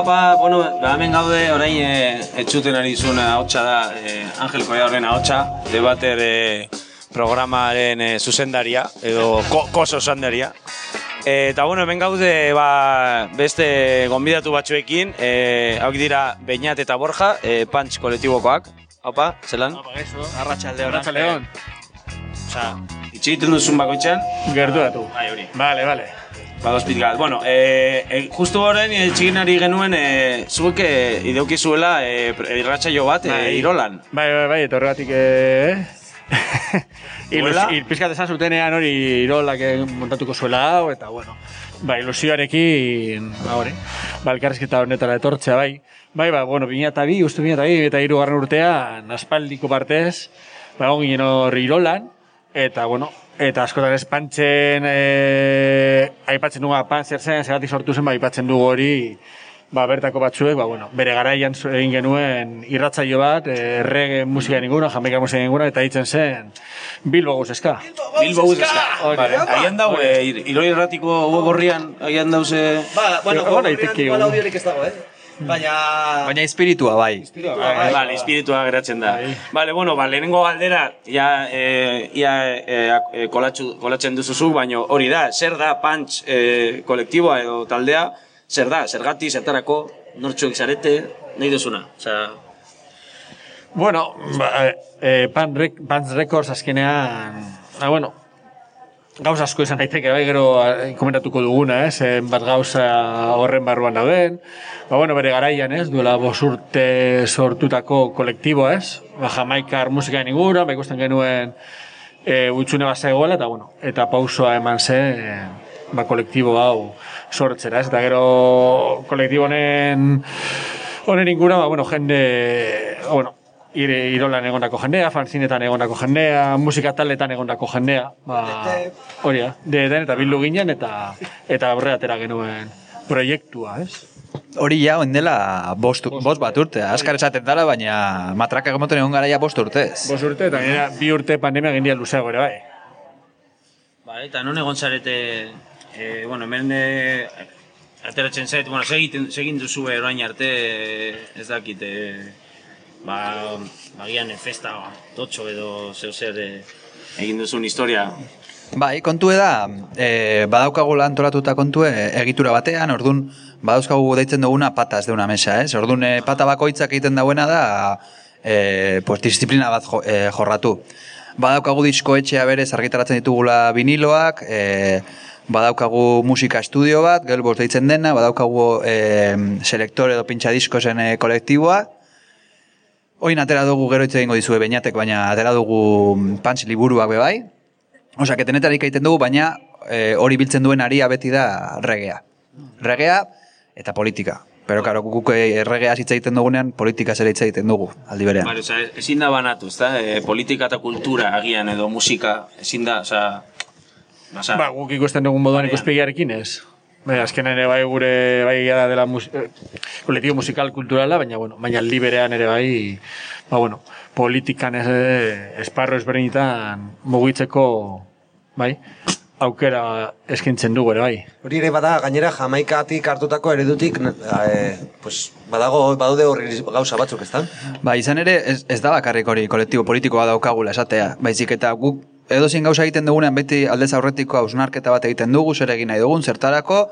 Apa, bueno, ba, hemen gaude orain e, etxuten ari zuen ahotsa da e, Angel Koiarren ahotsa, debater e, programaren e, zuzendaria, edo ko, koso zuzendaria. E, eta bueno, hemen gaude ba, beste gonbidatu batzuekin, e, hauk dira Beñat eta Borja, e, Punch kolektibokoak. Opa, zelan? Opa, eso. Arratxalde Arratxaldeon. Osa, itxegiten duzun bakoitzan, Gertu datu. bai hori. Vale, vale. Badoz pizkat. Bueno, e, e, justu horren e, txikin ari genuen, e, zuek e, ideuki zuela e, irratsaio bat e, Bai. Irolan. Bai, bai, bai, eta horregatik, eh? Il, pizkat esan zutenean hori irolak eh, montatuko zuela hau, eta bueno, ba, ilusioarekin, ba, hori, ba, elkarrizketa honetara etortzea, bai. Bai, ba, bueno, bina eta bi, uste bina eta bi, eta hirugarren urtean, aspaldiko partez, ba, ginen hor irolan, eta, bueno, eta askotan ez pantzen, e, aipatzen dugu, pan zer zen, zeratik sortu zen, ba, aipatzen dugu hori, ba, bertako batzuek, ba, bueno, bere garaian egin genuen irratzaio bat, e, reggae musika ninguna, jamaika musika ninguna, eta hitzen zen Bilbo Guzeska. Bilbo. Hori. Vale, Aian dau, e, ir- Iroi erratiko web gorrian, aian dauz... Ba, bueno, egun. audiorik ez dago, eh? Baina... Baina espiritua bai. Bai, vale, espiritua geratzen da. Bai. Vale, bueno, ba, lehenengo galdera, ja, e, ia, e, e, kolatxu, kolatzen duzuzu, baino hori da, zer da punch e, kolektiboa edo taldea, zer da, zergati, zertarako, nortxuek zarete, nahi duzuna. Osea, Bueno, ba, e, Pan Rec, Pans Records azkenean, ba, bueno, gauza asko izan daiteke, bai, gero eh, komentatuko duguna, ez, eh, bat gauza horren barruan dauden. Ba, bueno, bere garaian, ez, duela bos urte sortutako kolektiboa, ez, ba, jamaikar musika ingura, ba, ikusten genuen e, utxune bat zegoela, eta, bueno, eta pausoa eman zen, e, ba, kolektibo hau sortzera, ez, eta gero kolektibo honen honen ingura, ba, bueno, jende, bueno, ire, irolan egondako jendea, fanzinetan egondako jendea, musika taletan egondako jendea, ba, hori da, de, den, eta bildu ginen, eta eta aurrera atera genuen proiektua, ez? Hori ja, oin dela bost, bost bat urte. Azkar esaten dara, baina matraka gomoten egon gara ja bost urtez. Bos urte, eta gainera bi urte pandemia gendia luzeago ere, bai. Ba, eta non egon zarete, e, bueno, hemen e, ateratzen zait, bueno, segiten, segin duzu orain arte, ez dakit, e, ba, bagian festa totxo edo zeu zer e, egin duzun historia. Bai, kontue da, e, badaukagula antolatuta kontue egitura batean, ordun badauzkagu deitzen duguna patas de una mesa, ez? Ordun e, pata bakoitzak egiten dauena da, e, pues, disiplina bat jo, e, jorratu. Badaukagu diskoetxea berez argitaratzen ditugula viniloak, e, badaukagu musika estudio bat, gelboz deitzen dena, badaukagu e, selektor edo pintxa diskosen e, kolektiboa, Oin atera dugu gero hitz egingo dizue beinatek, baina atera dugu pants liburuak be bai. Osea, que tenetarik egiten dugu, baina e, hori biltzen duen aria beti da regea. Regea eta politika. Pero, karo, guk eh, regea hitz egiten dugunean, politika ere hitz egiten dugu, aldi berean. Vale, osea, ezin da banatu, ezta? E, politika eta kultura agian edo musika, ezin da, osea, osea, Ba, guk ikusten dugun moduan Bai. ikuspegiarekin ez. Bai, azkenean ere bai gure bai gara dela mus, eh, kolektibo musikal kulturala, baina bueno, baina liberean ere bai, ba bueno, politikan ez, eh, esparro ezberdinetan mugitzeko, bai, aukera eskintzen dugu ere bai. Hori ere bada, gainera jamaikatik hartutako eredutik, e, pues, badago, badaude horri gauza batzuk, ezta? Ba, izan ere, ez, ez da bakarrik hori kolektibo politikoa daukagula esatea. Baizik eta guk edozein gauza egiten dugunean beti aldez aurretiko hausnarketa bat egiten dugu, zer egin nahi dugun, zertarako,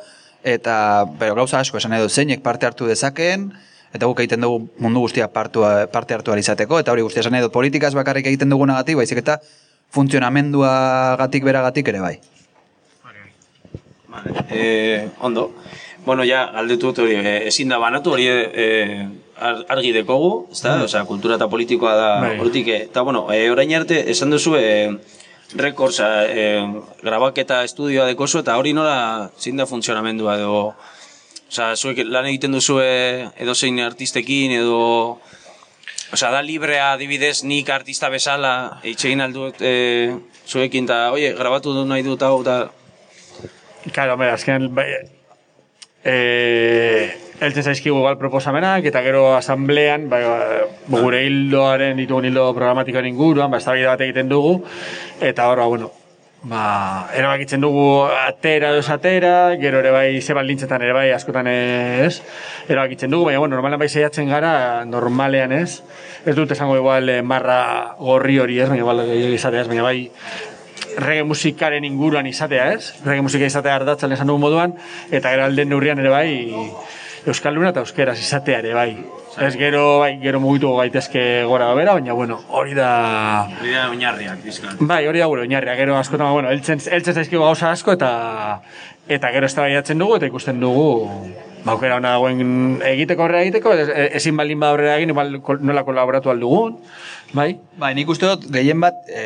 eta pero gauza asko esan edo zeinek parte hartu dezakeen, eta guk egiten dugu mundu guztia partu, parte hartu izateko, eta hori guztia esan edo politikaz bakarrik egiten dugunagatik, baizik eta funtzionamenduagatik beragatik ere bai. Vale, eh, ondo. Bueno, ja, galdetu dut hori, eh, ezin da banatu, hori eh, ar- argi dekogu, ezta? Osea, kultura eta politikoa da Bai. hortik. eh, Eta, bueno, eh, orain arte, esan duzu, eh, rekords, eh, grabaketa estudioa dekozu, eta hori nola zin da funtzionamendua edo... Osea, zuek lan egiten duzu edo zein artistekin edo... Osea, da librea adibidez nik artista bezala eitxegin aldut eh, zuekin, eta, oie, grabatu du nahi dut hau, eta... Claro, azkenean bai, eh, eltzen zaizkigu igual proposamenak, eta gero asamblean, ba, gure hildoaren ditugun hildo programatikoan inguruan, ba, eztabaida bat egiten dugu, eta hor, ba, bueno, ba, erabakitzen dugu atera edo atera, gero ere bai ze baldintzetan ere bai askotan ez, erabakitzen dugu, baina bueno, normalean bai saiatzen gara, normalean ez, ez dut esango igual eh, marra gorri hori ez, baina igual izatea ez, baina bai reggae musikaren inguruan izatea ez, reggae musika izatea ardatzen esan dugu moduan, eta gero alden neurrian ere bai Euskalduna eta Euskeraz izatea ere bai. Ez gero, bai, gero mugitu gaitezke gora bera, baina bueno, hori da... Hori da oinarriak, bizkan. Bai, hori da gure oinarria, gero askotan, bueno, eltzen, eltzen zaizkigu gauza asko eta eta gero eztabaidatzen dugu eta ikusten dugu ba, aukera ona dagoen egiteko aurrera egiteko, ez- ezin baldin ba aurrera egin, igual nola kolaboratu aldugun, bai? Bai, nik uste dut gehien bat e,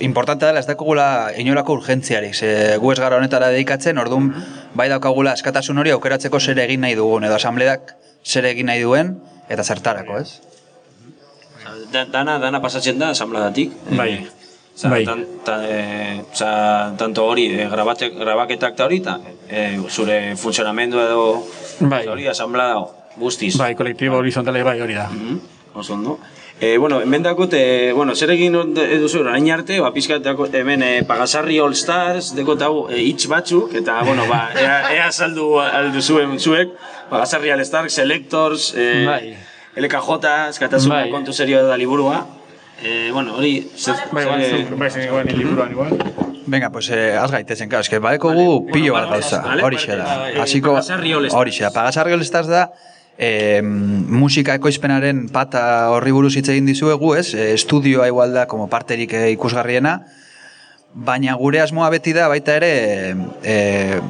importantea dela ez dakugula inolako urgentziarik. Ze gu ez gara honetara dedikatzen, orduan bai daukagula eskatasun hori aukeratzeko zer egin nahi dugun, edo asambleak zer egin nahi duen, eta zertarako, ez? Da, dana, dana pasatzen da, asambladatik. Bai. Oza, Bai. tan, ta, e, oza, tanto hori, e, grabate, grabaketak eta hori, ta, e, zure funtzionamendu edo Bai. hori, asamblada guztiz. Bai, kolektibo horizontale bai hori da. Mhm, Oso ondo. E, bueno, hemen dakot, e, bueno, zer egin duzu orain arte, ba, pizkat hemen e, Pagasarri All Stars, dekot hau e, hitz batzuk, eta, bueno, ba, ea, ea saldu aldu zuen zuek, Pagasarri All Stars, Selectors, e, Bai. LKJ, eskatasun Bai. kontu serio da liburua. E, bueno, hori, zer, Bai, zu- bai, zen igual, ni liburuan igual. Venga, pues eh, az gaitezen, claro, eske badeko gu Vale, pilo bueno, bat gauza, hori vale, da. Hasiko, hori da, Pagasarri All Stars da, eh, musika ekoizpenaren pata horri buruz hitz egin dizuegu, ez? Eh, estudioa igual da, como parterik eh, ikusgarriena, baina gure asmoa beti da baita ere eh,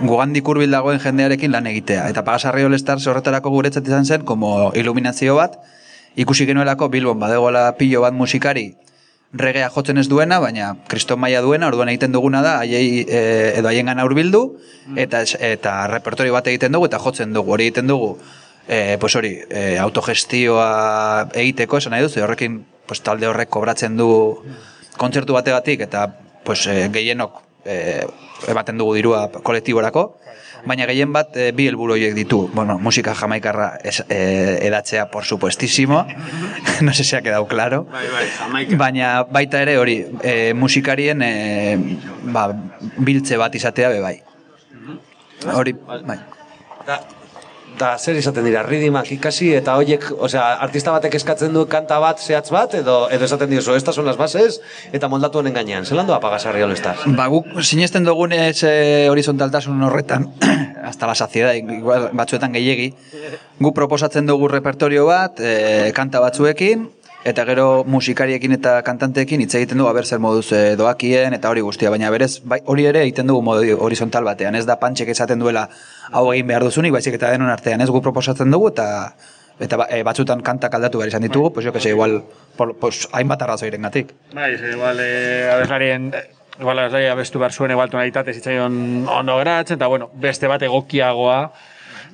gugandik hurbil dagoen jendearekin lan egitea. Eta Pagasarri All Stars horretarako guretzat izan zen, como iluminazio bat, ikusi genuelako Bilbon badegola pilo bat musikari. Regea jotzen ez duena, baina kriston maila duena, orduan egiten duguna da, haiei e, edo haien gana hurbildu eta, eta repertorio bat egiten dugu, eta jotzen dugu, hori egiten dugu, e, pues hori, e, autogestioa egiteko, esan nahi duzu, horrekin pues, talde horrek kobratzen du kontzertu bategatik, eta pues, e, gehienok e, ematen dugu dirua kolektiborako, baina gehien bat e, bi helburu horiek ditu. Bueno, musika jamaikarra es, e, edatzea, por supuestísimo. no sé si ha quedado claro. Bai, bai. Baina baita ere hori, e, musikarien e, ba, biltze bat izatea be bai. Hori, bai. Da, zer izaten dira, ridimak ikasi eta hoiek, osea, artista batek eskatzen du kanta bat, zehatz bat, edo edo esaten diozu, estas son las bases, eta moldatu honen gainean. Zelan doa all stars? Ba, guk sinesten dugunez e, horizontaltasun horretan, hasta la saciedad, igual batzuetan gehiegi, guk proposatzen dugu repertorio bat, e, kanta batzuekin, eta gero musikariekin eta kantanteekin hitz egiten dugu aber zer moduz e, doakien eta hori guztia, baina berez bai, hori ere egiten dugu modu horizontal batean, ez da pantxek esaten duela hau egin behar duzunik, baizik eta denon artean, ez guk proposatzen dugu eta eta e, batzutan kantak aldatu behar izan ditugu, pues jo que sé, igual por, pues, hainbat arrazoiren gatik. Bai, ze, igual, eh, abeslarien, igual abeslari abestu behar zuen igual tonalitate zitzaion ondo geratzen, eta bueno, beste bat egokiagoa,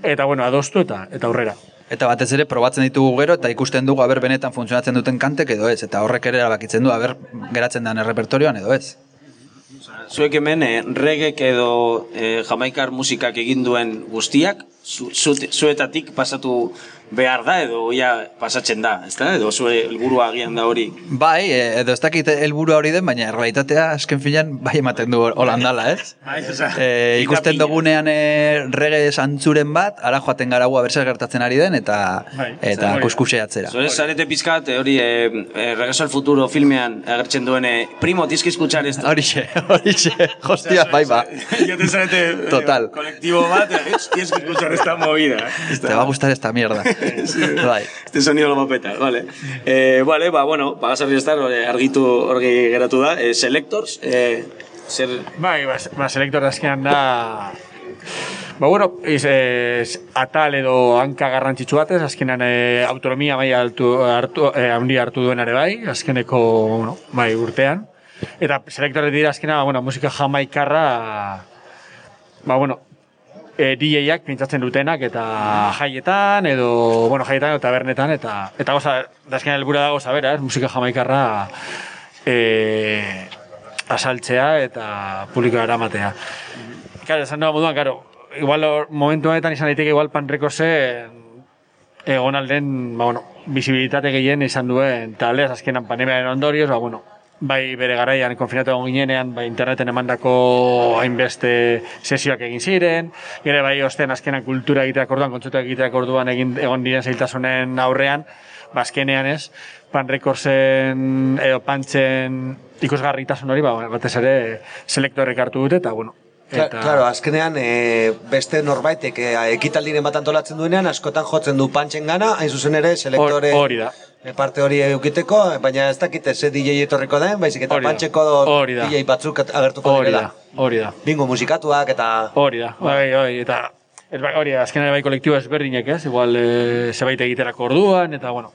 eta bueno, adostu eta eta aurrera. Eta batez ere probatzen ditugu gero eta ikusten dugu aber benetan funtzionatzen duten kantek edo ez. Eta horrek ere erabakitzen du aber geratzen den errepertorioan edo ez. Zuek hemen eh, regek edo eh, jamaikar musikak egin duen guztiak, zu, zu, zuetatik pasatu behar da edo ja pasatzen da, ez da? Edo zue helburua agian da hori. Bai, e, edo ez dakit helburua hori den, baina realitatea azken filan bai ematen du holandala, ez? Bai, E, ikusten dugunean e, rege santzuren bat, ara joaten gara gu abertzer gertatzen ari den, eta Bai, eta hori da. kuskuseatzera. Zure zarete pizkat, eh, hori, eh, eh, Regreso al Futuro filmean agertzen duen, eh, primo, tienes que escuchar esto. Horixe, horixe, hostia, bai, ba. Te zarete eh, Total. colectivo bat, eh, tienes que escuchar esta movida. eh. Te va a gustar esta mierda. bai. Este sonido lo va a petar, vale. Eh, vale, ba, bueno, pagasarri estar, eh, argitu orgi geratu da. Eh, selectors, eh, zer... Bai, ba, ba selektor azkenan da... Ba, bueno, iz, ez, atal edo hanka garrantzitsu batez, azkenan e, autonomia bai altu, hartu, e, handi hartu duen ere bai, azkeneko, bueno, bai, urtean. Eta selektore dira azkena, bueno, musika jamaikarra, ba, bueno, e, DJ-ak pintzatzen dutenak eta jaietan edo, bueno, jaietan edo tabernetan eta eta goza, da azkenan helbura da goza bera, ez, musika jamaikarra e, asaltzea eta publikoa eramatea. Claro, esan dago moduan, claro, igual momentu honetan izan daiteke igual pan rekozen egon alden, ba, bueno, visibilitate gehien izan duen taldeaz azkenan pandemiaren ondorioz, ba, bueno, bai bere garaian konfinatu egon ginenean, bai interneten emandako hainbeste sesioak egin ziren, gero bai osten azkenan kultura egiteak orduan, kontzuta egiteak orduan egin egon diren zailtasunen aurrean, bazkenean ez, pan rekorsen edo pantzen ikusgarritasun hori, ba, batez ere selektorek hartu dute, eta bueno, Eta, Claro, azkenean e, beste norbaitek e, ekitaldiren bat antolatzen duenean askotan jotzen du pantxen gana, hain zuzen ere selektore Hor- hori da. E, parte hori eukiteko, baina ez dakite ze DJ etorriko den, baizik eta pantxeko. DJ batzuk agertuko hori direla. da, hori da. Bingo musikatuak eta... Hori da, bai, bai, eta ez bai, hori da, azkenean bai kolektibo ezberdinek, ez? Igual e, zebait egiterako orduan, eta bueno,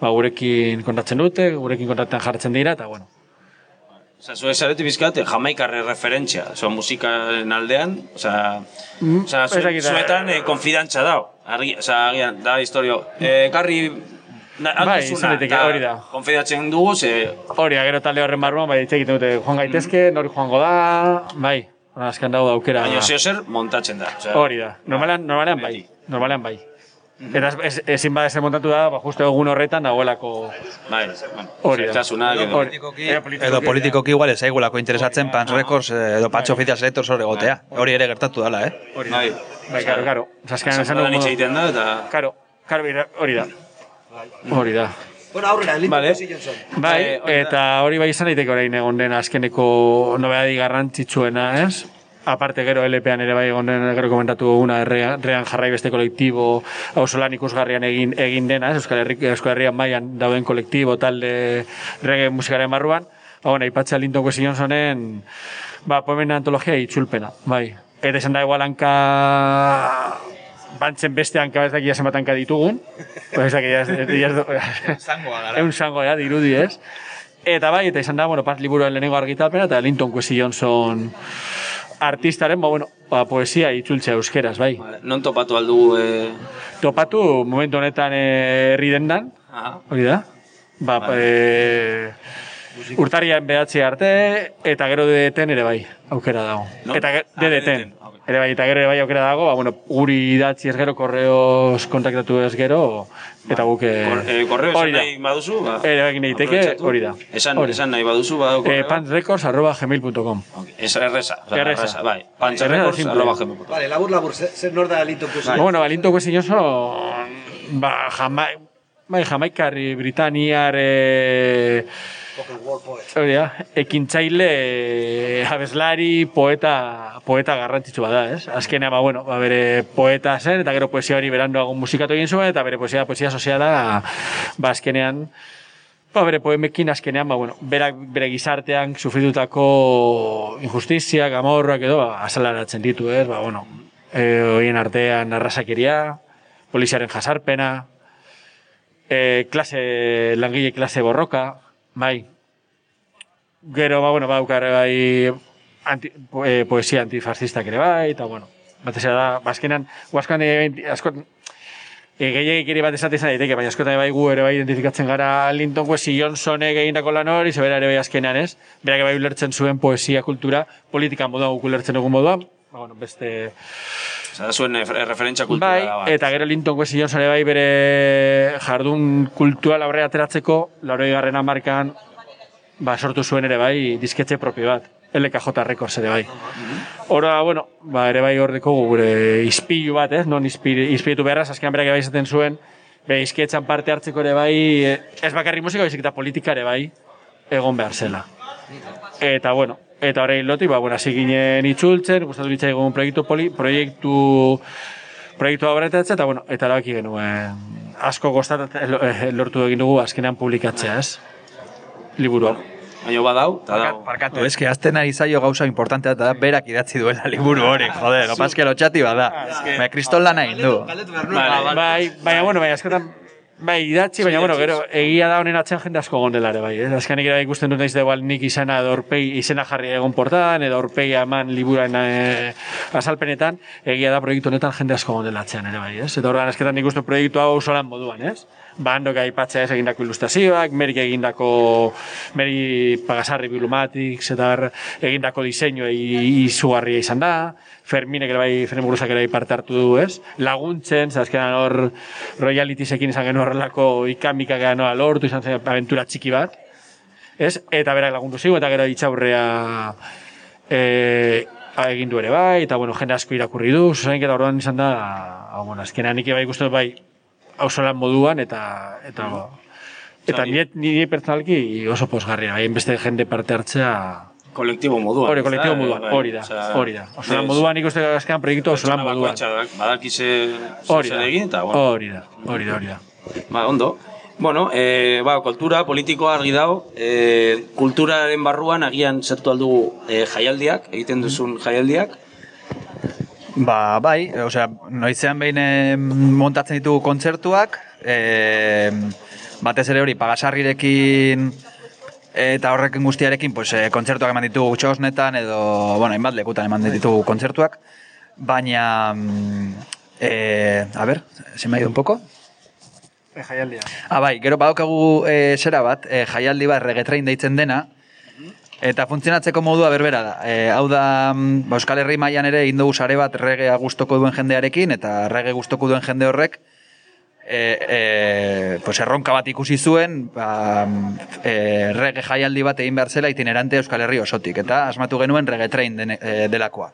ba, gurekin kontatzen dute, gurekin kontatzen jartzen dira, eta bueno. Osa, zue zareti bizkat, jamaikarre referentzia, oza, musikaren aldean, oza, Mm, oza, zu, ez dakit, zuetan eh, eh, konfidantza dau, argi, oza, agian, da historio, eh, karri, Bai, izan daiteke, eta hori da. Konfidatzen dugu, ze, Hori da, gero talde horren barruan, bai, hitz egiten dute, joan gaitezke, nori joango da, bai, azken dago da aukera. baina zeo zer montatzen da. Osea, Hori da, normalean, normalean bai, normalean bai. Eta ez, ez, ezin bada zer montatu da, ba, justo egun horretan dagoelako Bai, hori da. zailtasunak edo- Hori- politikoki igual ez zaigulako interesatzen Pans Records eh, edo Patxo Oficial Selectors hor egotea. Hori ere gertatu dala, eh? Bai, Bai, karo, karo. Zaskean esan Zanpadan hitz dugu. egiten da, eta... Karo, karo, hori da. Hori da. Bueno, aurrera, lindu Vale. Bai, Eh, eta hori bai izan daiteke orain egon den azkeneko nobedadi garrantzitsuena, ez? Aparte gero LP-an ere bai egon den gero komentatu duguna errean, errean jarrai beste kolektibo auzolan ikusgarrian egin egin dena, ez? Euskal Herri Euskal Herrian mailan dauden kolektibo talde reggae musikaren barruan. Ba, bueno, aipatzea Linton Kwesi Johnsonen ba, poemen antologia itzulpena, bai. Eta esan da igual hanka bantzen beste hanka ez dakia zenbat hanka ditugun. Pues ez dakia, ez, ez, Eun zango ja, dirudi ez. Eta bai, eta izan da, bueno, paz liburuen lehenengo argitalpena, eta Linton Kwesi Johnson artistaren, ba, bueno, ba, poesia itzultzea euskeraz, bai. Vale, non topatu aldugu, eh... Topatu, momentu honetan eh, herri dendan, Aha. hori da? Ba, e, urtarrian behatzi arte, eta gero dedeten ere bai, aukera dago. No? Eta Ah, dedeten. Ere bai, eta gero ere bai aukera dago, ba, bueno, guri idatzi ez gero, korreos kontaktatu ez gero, eta guk... eh, Kor, eh, korreo hori esan da. nahi baduzu, ba... Ere daiteke, aprobetxatu. hori da. Esan, Hori esan nahi baduzu, Eh, korreo. pantsrecords arroba gmail.com Ok, Ez erreza, oza, Erreza. erreza, bai. Simple. arroba gmail.com. Vale, labur, labur, zer, nor da lintu kusi? Bueno, balinto kuesi oso, ba, jama, bai, jamaikarri Britaniar, eh, hori da, ekintzaile, eh, abeslari, poeta, poeta garrantzitsu bada, ez? Azkenean, ba, bueno, ba, bere poeta zen, eta gero poesia hori beranduago musikatu egin zuen, eta bere poesia, poesia soziala, ba, azkenean, Ba, bere poemekin azkenean, ba, bueno, berak, bere gizartean sufritutako injustiziak, amorrak edo, ba, azalaratzen ditu, ez, ba, bueno, e, hoien artean arrasakeria, poliziaren jasarpena, e, klase, langile klase borroka, bai. Gero, ba, bueno, ba, aukar, bai, anti, e, poesia antifascistak ere bai, eta, bueno, batez da, bazkenan, guazkan, e, asko, e, gehiagik ere bat esaten izan daiteke, baina askotan bai gu ere bai identifikatzen gara Linton Kwesi Johnsonek egindako lan hori, zebera ere bai azkenean ez, berak bai ulertzen zuen poesia kultura, politika moduan guk ulertzen dugun moduan, ba, bueno, beste... Oza, da zuen eh, referentzia kultura Bai, bat. eta gero Linton Kwesi Johnson ere bai bere jardun kultural aurrera ateratzeko, lauroi garren amarkan, ba, sortu zuen ere bai disketxe propio bat, LKJ Records ere bai. Ora, bueno, ba, ere bai hor gure izpilu bat, ez? Non izpiri, izpiritu beharraz, azkenan berak bai izaten zuen, be, izkietzan parte hartzeko ere bai, eh, ez bakarri musika, baizik eta politika ere bai, egon behar zela. Eta, bueno, eta horrein loti, ba, bueno, hasi ginen itzultzen, gustatu litzaigun proiektu, poli, proiektu, proiektu aurretatzen, eta, bueno, eta erabaki genuen, asko gostatzen eh, lortu egin dugu azkenean publikatzea, ez? Liburua. Baina badau, eta dau. Barkatu, ez que azten ari zaio gauza importantea eta da berak idatzi duela liburu hori, joder, opazke lotxati bada. Baina kriston lana egin du. Vale. Bai, baina, bueno, baina askotan, bai, idatzi, baina, bueno, gero, egia da honen atzean jende asko gondela ere, bai. Eh? Azkenik ere ikusten dut naiz igual nik izena edo aurpegi, izena jarri egon portadan, edo aurpegi eman liburan e, azalpenetan, egia da proiektu honetan jende asko gondela atzean ere, bai, ez? Eta horrean azketan nik uste proiektu hau solan moduan, ez? Bandok aipatzea ez egindako ilustrazioak, merik egindako, meri pagasarri bilumatics, eta bar, egindako diseinu izugarria izan da, Ferminek ere bai, Fermin Buruzak ere bai parte hartu du, ez? Laguntzen, ze azkenan hor royaltiesekin izan genuen horrelako ikamika ganoa lortu, izan zen aventura txiki bat. Ez? Eta berak lagundu zigu, eta gero itxaurrea e, egin du ere bai, eta bueno, jende asko irakurri du, zuzenik eta orduan izan da, hau, bueno, azkenean nik bai ikusten dut bai, hausolan moduan, eta, eta, eta nire, nire pertsonalki oso posgarria, bai, beste jende parte hartzea, kolektibo moduan. hori, kolektibo da? moduan, Bai, hori da, hori da. Hausolan ez- moduan nik uste azkenean proiektu hausolan pertsona moduan. badakize zer egin, eta, bueno, hori da, hori da, hori da. ba, ondo. Bueno, e, ba, kultura, politikoa argi dago, e, kulturaren barruan agian zertu aldugu e, jaialdiak, egiten duzun jaialdiak, Ba, bai, osea, noizean behin eh, montatzen ditugu kontzertuak, eh, batez ere hori, pagasarrirekin eta horrekin guztiarekin, pues, eh, kontzertuak eman ditugu txosnetan, edo, bueno, hainbat lekutan eman ditugu kontzertuak, baina, eh, a ber, se me ha ido un poco? E, jaialdia. Ah, bai, gero badaukagu e, zera bat, e, jaialdi bat regetrain deitzen dena, eta funtzionatzeko modua berbera da. E, hau da, mm, ba, Euskal Herri mailan ere egin dugu sare bat regea gustoko duen jendearekin, eta rege gustoko duen jende horrek, e, e, pues erronka bat ikusi zuen, ba, e, rege jaialdi bat egin behar zela itinerante Euskal Herri osotik, eta asmatu genuen regetrain den, e, delakoa.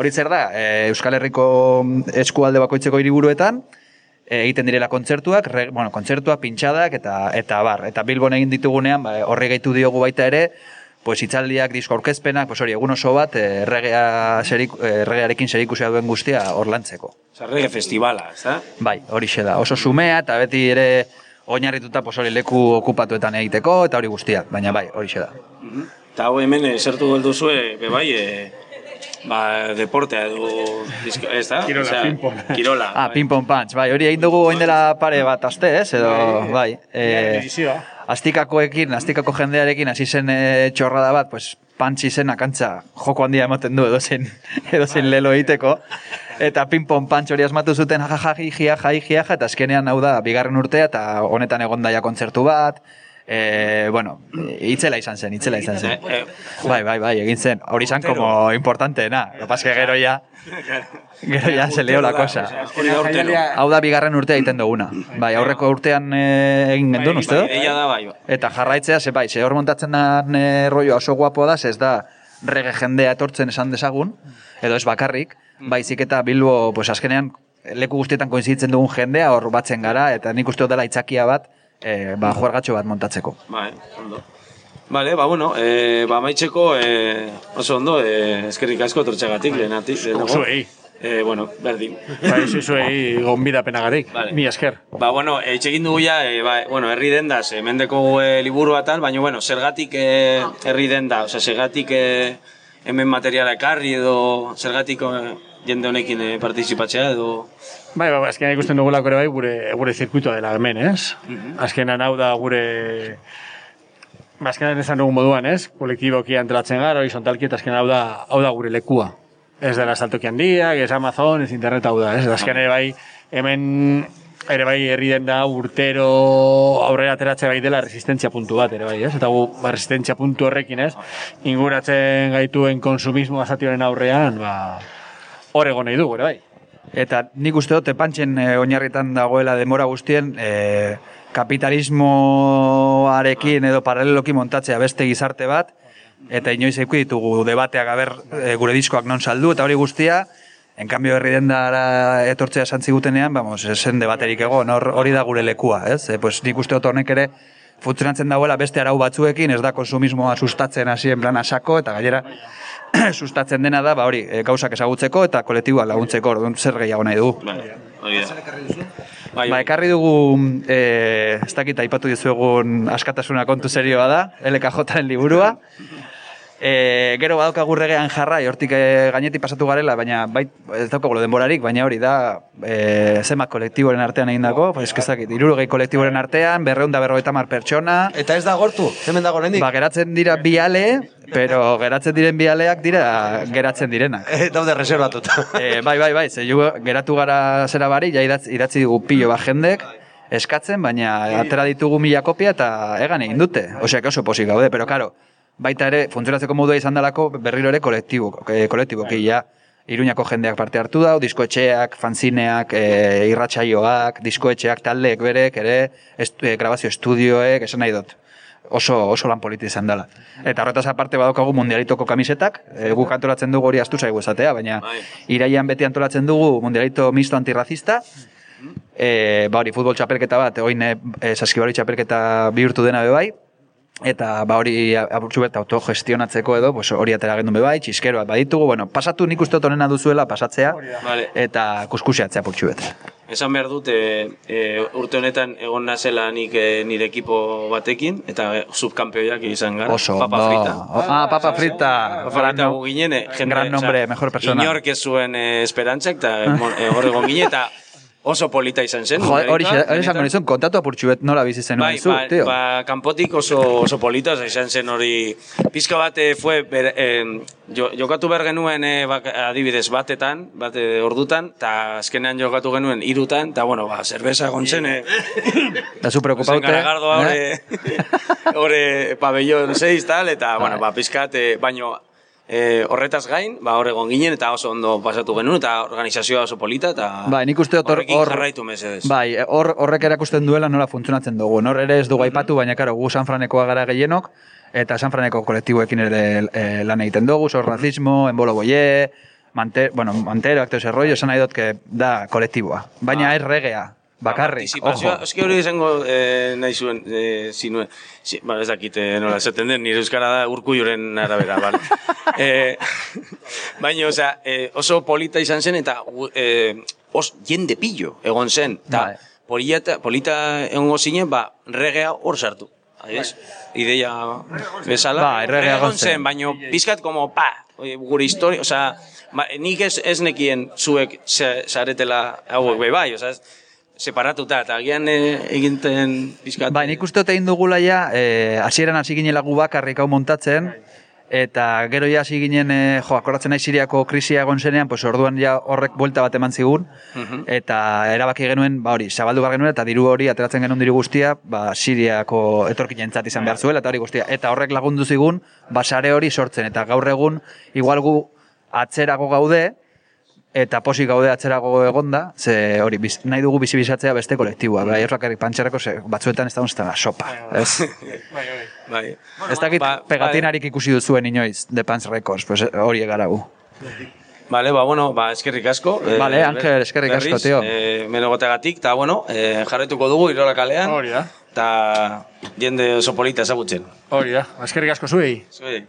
Hori zer da, e, Euskal Herriko eskualde bakoitzeko hiriburuetan, e, egiten direla kontzertuak, re, bueno, kontzertuak, pintxadak eta eta bar. Eta Bilbon egin ditugunean, ba, horri gehitu diogu baita ere, pues hitzaldiak, disko aurkezpenak, pues hori, egun oso bat, e, regea zerik, e, regearekin zerikusia duen guztia hor lantzeko. Osa, rege festivala, ez da? Bai, hori da. Oso sumea eta beti ere oinarrituta pues hori leku okupatuetan egiteko eta hori guztia. Baina bai, hori da. Eta hau hemen esertu geldu zue, be bai, e, ba, deportea edo, ez da? Kirola, Osea, ping-pong. Kirola. Ah, bai. ping pong punch, bai, hori egin dugu oin dela pare bat aste, ez? Edo, bai. E, Eh, astikakoekin, astikako jendearekin hasi zen e, txorrada bat, pues, pantxi zen akantza joko handia ematen du edo zen, edo zen lelo egiteko. Eta ping-pong punch hori asmatu zuten jajaji, jiaja, jiaja, eta azkenean hau da, bigarren urtea, eta honetan egon daia kontzertu bat, e, bueno, itzela izan zen, itzela izan zen. Eh, Bai, bai, bai, egin zen. Hori izan como importanteena. Lo pas que gero ya, gero ya se leo la cosa. Hau da bigarren urtea egiten duguna. Bai, aurreko urtean eh, egin gendun, uste dut? Eia da, bai, bai. Eta jarraitzea, ze bai, ze hor montatzen da e, rollo oso guapo da, ez da rege jendea etortzen esan dezagun, edo ez bakarrik, baizik eta Bilbo, pues azkenean, leku guztietan koinzitzen dugun jendea, hor batzen gara, eta nik uste dut dela itzakia bat, e, ba, juergatxo bat montatzeko. Bai, ondo. Vale, ba, bueno, eh, ba, maitzeko eh, oso ondo, eh, eskerrik asko tortxagatik, lehenatik, lehenago. Zuei. Eh, bueno, berdin. Bai, zuei gonbidapenagarik. Vale. Mi esker. Ba, bueno, eh, egin dugu ja, eh, ba, bueno, herri dendaz, eh, mendeko eh, liburua tal, baina, bueno, zergatik eh, herri denda, osea, zergatik eh, hemen materiala ekarri edo zergatik eh, jende honekin eh, partizipatzea edo... Bai, bai, azkenean ikusten dugulako ere bai gure, gure zirkuitoa dela hemen, ez? Azkenean hau da gure... Ba, azkenean esan dugun moduan, ez? Kolektiboki antolatzen gara, horizontalki, eta azkenean hau da, hau da gure lekua. Ez dela saltoki handiak, ez Amazon, ez internet hau da, ez? Eta azkenean ere bai, hemen ere bai herri den da urtero aurrera ateratze bai dela resistentzia puntu bat ere bai, ez? Eta gu, ba, resistentzia puntu horrekin, ez? Inguratzen gaituen konsumismo azatioren aurrean, ba, hor egon nahi dugu, ere bai. Eta nik uste dut, epantxen e, oinarritan dagoela demora guztien, e, kapitalismoarekin edo paraleloki montatzea beste gizarte bat, eta inoiz eukiko ditugu debateak aber e, gure diskoak non saldu, eta hori guztia, en cambio herri dendara etortzea santzi gutenean, vamos, esen debaterik egon, hor- hori da gure lekua, ez? E, pues nik uste dut honek ere, funtzionatzen dagoela beste arau batzuekin, ez da konsumismoa sustatzen hasi en plan asako, eta gainera sustatzen dena da, ba hori, e, gauzak ezagutzeko eta kolektiboa laguntzeko, orduan zer gehiago nahi dugu. Bai, hori da. Bai, Ba, ekarri dugu, e, ez dakit aipatu dizuegun askatasuna kontu serioa da, LKJaren liburua. E, gero badaukagu regean jarra, hortik e, gainetik pasatu garela, baina bai, ez daukagu denborarik, baina hori da e, zenbat kolektiboren artean egindako, pues, ez dakit, irurogei kolektiboren artean, berreun da berrogeita mar pertsona, Eta ez da gortu, hemen dago oraindik. ba, geratzen dira biale, pero geratzen diren bialeak dira geratzen direnak. Eh, daude reservatuta. E, bai, bai, bai, ze geratu gara zera bari, ja idatzi, idatzi dugu pilo bat jendek, eskatzen, baina atera ditugu mila kopia eta egan egin dute. Osea, oso posik gaude, pero karo, baita ere, funtzionatzeko modua izan dalako, berriro ere kolektibo, e, kolektiboki, ja, Iruñako jendeak parte hartu dau, diskoetxeak, fanzineak, e, irratsaioak, diskoetxeak taldeek berek, ere, est, e, grabazio estudioek, esan nahi dut. oso, oso lan politi izan dela. Eta horretaz aparte badaukagu mundialitoko kamisetak, e, guk antolatzen dugu hori astu zaigu esatea, baina Bai. iraian beti antolatzen dugu mundialito misto antirrazista, e, ba hori futbol txapelketa bat, oin e, saskibari txapelketa bihurtu dena be bai, eta ba hori apurtxu bet autogestionatzeko edo, pues hori atera gendun be bai, txiskeroak baditugu, bueno, pasatu nik uste onena duzuela pasatzea, Vale. eta kuskusiatzea apurtxu bet. Esan behar dut, e, e, urte honetan egon nazela nik e, nire ekipo batekin, eta e, subkampeoiak izan gara. Oso, Papa ondo. frita. Ah, papa frita. Papa frita Gran gu ginen, e, jende, gran nombre, mejor persona. Inork ez zuen e, esperantzak, eta hor egon ginen, eta oso polita izan zen. Jo, hori hori benetan. nizun, kontatu apurtxu bet nola bizi zen Bai, hori zu, ba, tio. ba, kanpotik oso, oso polita, izan zen hori, pizka bat eh, fue, ber, eh, jo, jokatu behar genuen eh, bak, adibidez batetan, bate ordutan, eta azkenean jokatu genuen irutan, eta bueno, ba, zerbeza egon zen, eh, Da zu Zen preocupaute. garagardoa eh? hore, hore pabellon 6 tal, eta, bueno, ba, pizkat, eh, baino, eh, horretaz gain, ba, hor egon ginen, eta oso ondo pasatu genuen, eta organizazioa oso polita, eta Bai, nik uste dut hor- horrekin hor- jarraitu mesedez. Bai, hor, horrek erakusten duela nola funtzionatzen dugu. Hor ere ez dugu aipatu, baina karo, gu San Franekoa gara gehienok, eta San Franeko kolektiboekin ere e, lan egiten dugu, zor racismo, enbolo boie, mante, bueno, mantero, ese rollo, esan nahi dut, que da kolektiboa. Baina ez regea, bakarrik, Participazioa, ojo. hori izango eh, nahi zuen, eh, zinuen, si, ba, ez dakit eh, nola esaten den, nire euskara da urkuioren arabera, bale. eh, baina, osea, eh, oso polita izan zen, eta eh, os, jende pillo egon zen, eta Bai. polita, polita egongo zinen, ba, regea hor sartu. Adibidez, ideia bezala. Bai, reggaea egon egon zen. baina pizkat como, pa, gure historia, osea, ma, nik ez, ez nekien zuek zaretela hauek be bai, osea, separatuta, eta agian e, eginten pizkat. Bai, nik uste egin dugula ja, eh, hasieran hasi ginela gu bakarrik hau montatzen, eta gero ja hasi ginen, eh, jo, akordatzen nahi Siriako krisia egon zenean, pues orduan ja horrek buelta bat eman zigun, eta erabaki genuen, ba hori, zabaldu behar genuen, eta diru hori ateratzen genuen diru guztia, ba Siriako etorkinentzat izan behar zuela, eta hori guztia. Eta horrek lagundu zigun, ba sare hori sortzen, eta gaur egun, igual gu atzerago gaude, eta posik gaude atzerago egonda, ze hori, biz, nahi dugu bizibizatzea beste kolektiboa, bai, errakarrik pantxerreko, ze, batzuetan ez da da sopa, ez? Bai. ez dakit Ba, pegatinarik ikusi duzuen inoiz, The Pants Records, pues eh, hori egara gu. Vale, ba, bueno, ba, eskerrik asko. Vale, Ángel, eskerrik asko, berriz, tío. Eh, menegotegatik, eta, bueno, eh, jarretuko dugu Irola kalean. Hori da. Eta jende oso polita ezagutzen. Hori da, eskerrik asko zuei. Zuei.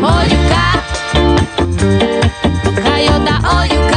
Oiuka Toyota, all you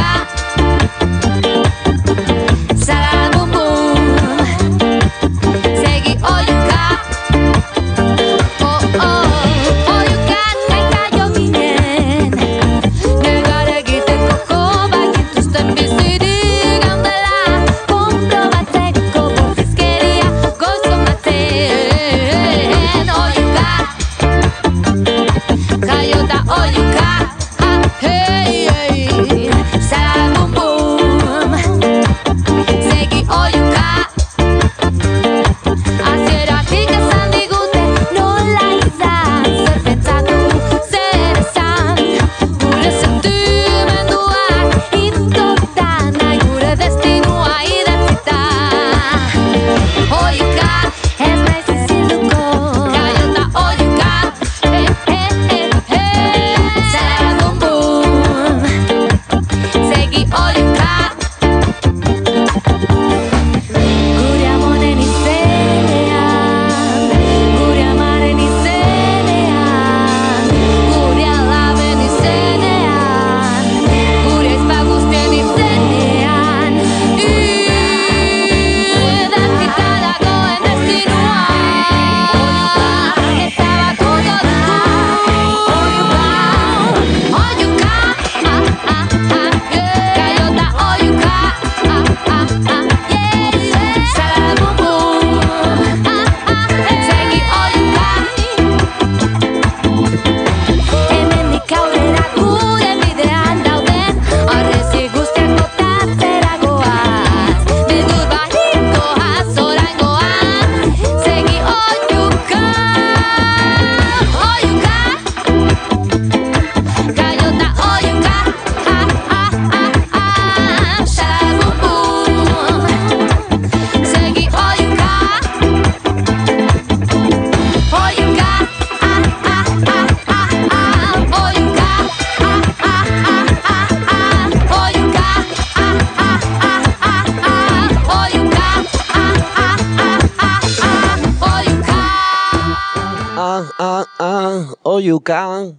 ah, ah, oiuka